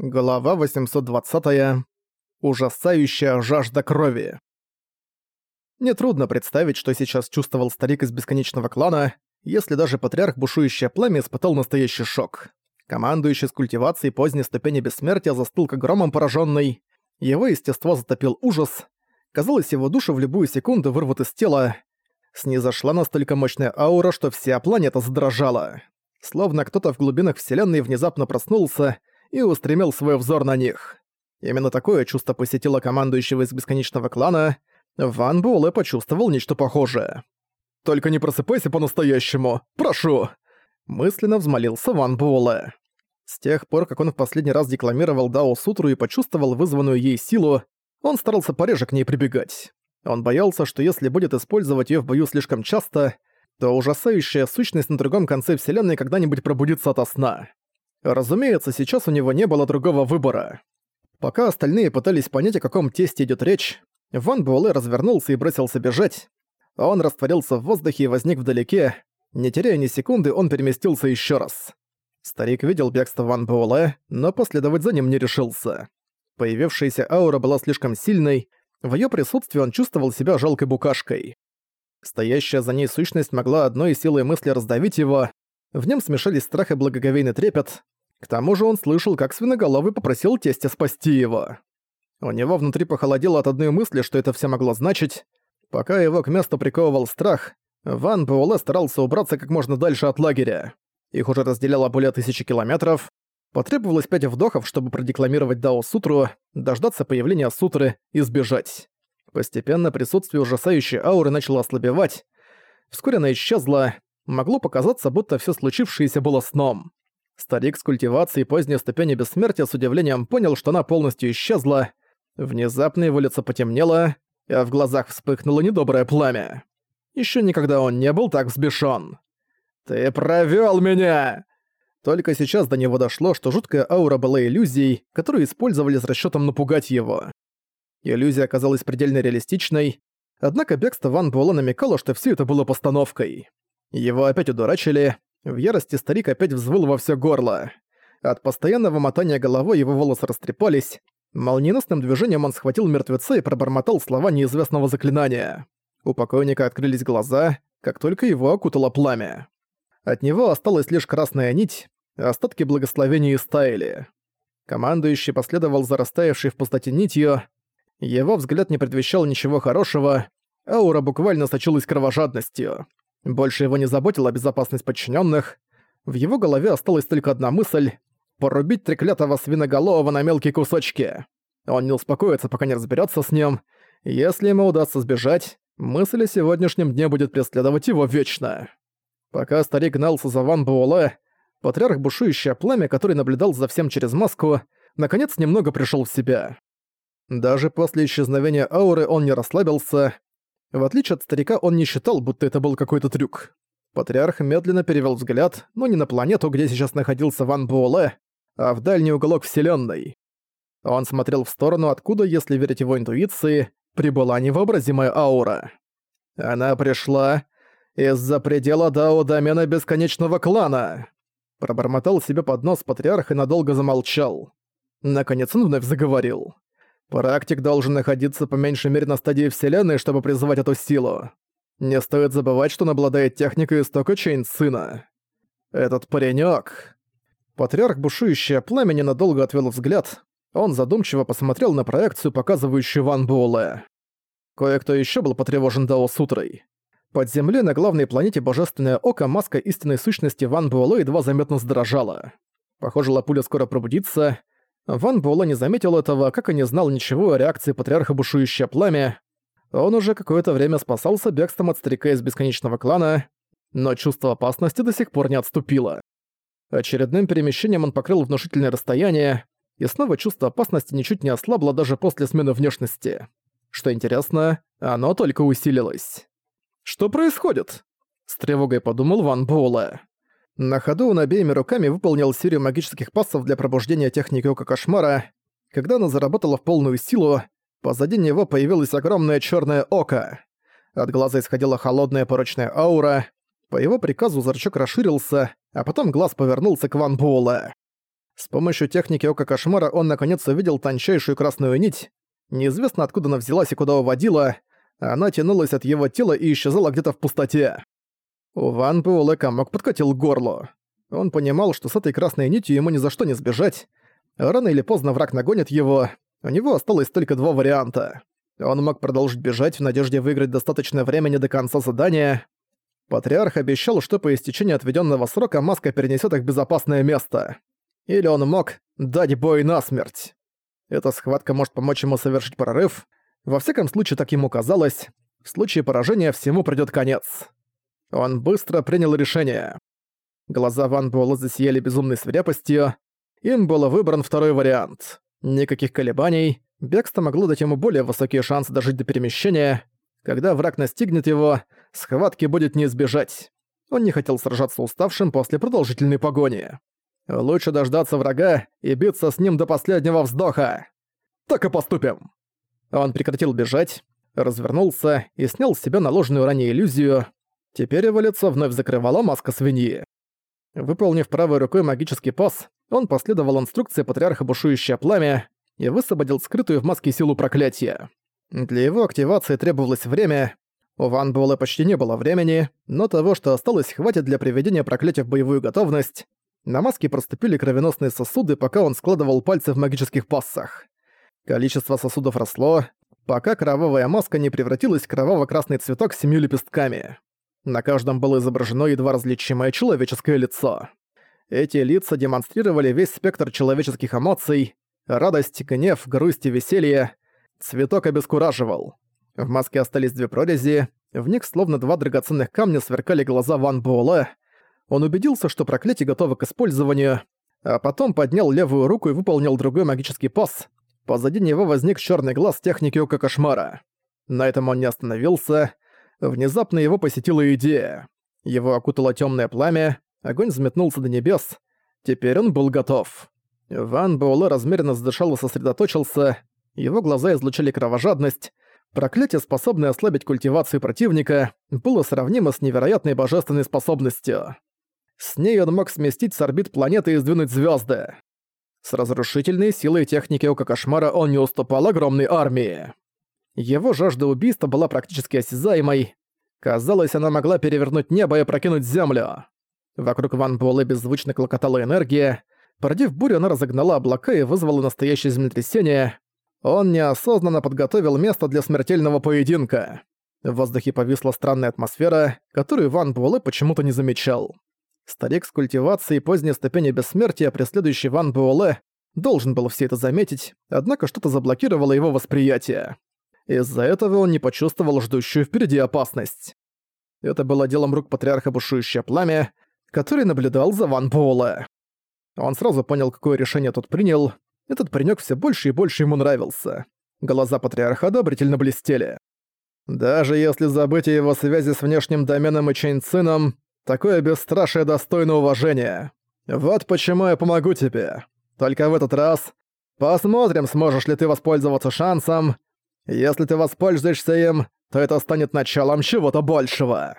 Глава 820. Ужасающая жажда крови. Нетрудно представить, что сейчас чувствовал старик из бесконечного клана, если даже патриарх бушующее пламя испытал настоящий шок. Командующий с культивацией поздней ступени бессмертия застыл как громом пораженный. Его естество затопил ужас. Казалось, его душу в любую секунду вырвут из тела. Снизошла настолько мощная аура, что вся планета задрожала. Словно кто-то в глубинах Вселенной внезапно проснулся и устремил свой взор на них. Именно такое чувство посетило командующего из бесконечного клана. Ван Буэлэ почувствовал нечто похожее. «Только не просыпайся по-настоящему! Прошу!» Мысленно взмолился Ван Буэлэ. С тех пор, как он в последний раз декламировал Дао Сутру и почувствовал вызванную ей силу, он старался пореже к ней прибегать. Он боялся, что если будет использовать её в бою слишком часто, то ужасающая сущность на другом конце Вселенной когда-нибудь пробудится ото сна. Разумеется, сейчас у него не было другого выбора. Пока остальные пытались понять, о каком тесте идет речь, Ван Буэлэ развернулся и бросился бежать. Он растворился в воздухе и возник вдалеке. Не теряя ни секунды, он переместился еще раз. Старик видел бегство Ван Буэлэ, но последовать за ним не решился. Появившаяся аура была слишком сильной, в ее присутствии он чувствовал себя жалкой букашкой. Стоящая за ней сущность могла одной силой мысли раздавить его, в нем смешались страх и благоговейный трепет. К тому же он слышал, как свиноголовый попросил тестя спасти его. У него внутри похолодело от одной мысли, что это все могло значить. Пока его к месту приковывал страх, Ван Буэлэ старался убраться как можно дальше от лагеря. Их уже разделяло более тысячи километров. Потребовалось пять вдохов, чтобы продекламировать Дао Сутру, дождаться появления Сутры и сбежать. Постепенно присутствие ужасающей ауры начало ослабевать. Вскоре она исчезла, могло показаться, будто все случившееся было сном. Старик с культивацией поздней ступени бессмертия с удивлением понял, что она полностью исчезла. Внезапно его лицо потемнело, а в глазах вспыхнуло недоброе пламя. Еще никогда он не был так взбешен. «Ты провёл меня!» Только сейчас до него дошло, что жуткая аура была иллюзией, которую использовали с расчётом напугать его. Иллюзия оказалась предельно реалистичной, однако бегство Ван Буэлла намекало, что всё это было постановкой. Его опять удурачили. В ярости старик опять взвыл во всё горло. От постоянного мотания головой его волосы растрепались. Молниеносным движением он схватил мертвеца и пробормотал слова неизвестного заклинания. У покойника открылись глаза, как только его окутало пламя. От него осталась лишь красная нить, остатки благословения истаяли. Командующий последовал за растаявшей в пустоте нитью. Его взгляд не предвещал ничего хорошего, аура буквально сочилась кровожадностью. Больше его не заботила безопасность подчиненных. В его голове осталась только одна мысль — порубить треклятого свиноголового на мелкие кусочки. Он не успокоится, пока не разберется с ним. Если ему удастся сбежать, мысль о сегодняшнем дне будет преследовать его вечно. Пока старик гнался за Ван Буэлэ, патриарх бушующее пламя, который наблюдал за всем через маску, наконец немного пришел в себя. Даже после исчезновения ауры он не расслабился, в отличие от старика, он не считал, будто это был какой-то трюк. Патриарх медленно перевел взгляд, но не на планету, где сейчас находился Ван Буэлэ, а в дальний уголок Вселенной. Он смотрел в сторону, откуда, если верить его интуиции, прибыла невообразимая аура. Она пришла из-за предела Дао домена бесконечного клана. Пробормотал себе под нос патриарх и надолго замолчал. Наконец он вновь заговорил. Практик должен находиться по меньшей мере на стадии Вселенной, чтобы призывать эту силу. Не стоит забывать, что он обладает техникой истока Чейн сына. Этот паренёк... Патриарх бушующее пламя ненадолго отвел взгляд. Он задумчиво посмотрел на проекцию, показывающую Ван Буэлэ. Кое-кто ещё был потревожен Дао Сутрой. Под землей на главной планете Божественное Око маска истинной сущности Ван Буэлэ едва заметно задрожала. Похоже, Лапуля скоро пробудится, Ван Буэлэ не заметил этого, как и не знал ничего о реакции патриарха бушующее пламя. Он уже какое-то время спасался бегством от старика из бесконечного клана, но чувство опасности до сих пор не отступило. Очередным перемещением он покрыл внушительное расстояние, и снова чувство опасности ничуть не ослабло даже после смены внешности. Что интересно, оно только усилилось. «Что происходит?» — с тревогой подумал Ван Буэлэ. На ходу он обеими руками выполнил серию магических пассов для пробуждения техники Ока Кошмара. Когда она заработала в полную силу, позади него появилось огромное черное око. От глаза исходила холодная порочная аура. По его приказу зрачок расширился, а потом глаз повернулся к Ван Буэлэ. С помощью техники Ока Кошмара он наконец увидел тончайшую красную нить. Неизвестно откуда она взялась и куда уводила. Она тянулась от его тела и исчезала где-то в пустоте. У Ван Буэлэ комок подкатил к горлу. Он понимал, что с этой красной нитью ему ни за что не сбежать. Рано или поздно враг нагонит его. У него осталось только два варианта. Он мог продолжить бежать в надежде выиграть достаточное времени до конца задания. Патриарх обещал, что по истечении отведенного срока маска перенесет их в безопасное место. Или он мог дать бой насмерть. Эта схватка может помочь ему совершить прорыв. Во всяком случае, так ему казалось. В случае поражения всему придёт конец. Он быстро принял решение. Глаза Ван Буэлла засияли безумной свирепостью. Им был выбран второй вариант. Никаких колебаний. Бегство могло дать ему более высокие шансы дожить до перемещения. Когда враг настигнет его, схватки будет не избежать. Он не хотел сражаться уставшим после продолжительной погони. Лучше дождаться врага и биться с ним до последнего вздоха. Так и поступим. Он прекратил бежать, развернулся и снял с себя наложенную ранее иллюзию. Теперь его лицо вновь закрывала маска свиньи. Выполнив правой рукой магический пас, он последовал инструкции патриарха бушующее пламя и высвободил скрытую в маске силу проклятия. Для его активации требовалось время. У Ван Буэлэ почти не было времени, но того, что осталось, хватит для приведения проклятия в боевую готовность. На маске проступили кровеносные сосуды, пока он складывал пальцы в магических пассах. Количество сосудов росло, пока кровавая маска не превратилась в кроваво-красный цветок с семью лепестками. На каждом было изображено едва различимое человеческое лицо. Эти лица демонстрировали весь спектр человеческих эмоций — радость, гнев, грусть и веселье. Цветок обескураживал. В маске остались две прорези, в них словно два драгоценных камня сверкали глаза Ван Буэлэ. Он убедился, что проклятие готово к использованию, а потом поднял левую руку и выполнил другой магический пас. Позади него возник черный глаз техники Ока Кошмара. На этом он не остановился — Внезапно его посетила идея. Его окутало темное пламя, огонь взметнулся до небес. Теперь он был готов. Ван Буэлэ размеренно задышал и сосредоточился. Его глаза излучали кровожадность. Проклятие, способное ослабить культивацию противника, было сравнимо с невероятной божественной способностью. С ней он мог сместить с орбит планеты и сдвинуть звезды. С разрушительной силой техники Ока Кошмара он не уступал огромной армии. Его жажда убийства была практически осязаемой. Казалось, она могла перевернуть небо и прокинуть землю. Вокруг Ван Буэлэ беззвучно клокотала энергия. Породив бурю, она разогнала облака и вызвала настоящее землетрясение. Он неосознанно подготовил место для смертельного поединка. В воздухе повисла странная атмосфера, которую Ван Буэлэ почему-то не замечал. Старик с культивацией поздней ступени бессмертия, преследующий Ван Буэлэ, должен был все это заметить, однако что-то заблокировало его восприятие. Из-за этого он не почувствовал ждущую впереди опасность. Это было делом рук патриарха бушующее пламя, который наблюдал за Ван Буэлэ. Он сразу понял, какое решение тот принял. Этот паренёк все больше и больше ему нравился. Глаза патриарха одобрительно блестели. Даже если забыть о его связи с внешним доменом и Чэньцином, такое бесстрашие достойно уважения. Вот почему я помогу тебе. Только в этот раз посмотрим, сможешь ли ты воспользоваться шансом, если ты воспользуешься им, то это станет началом чего-то большего.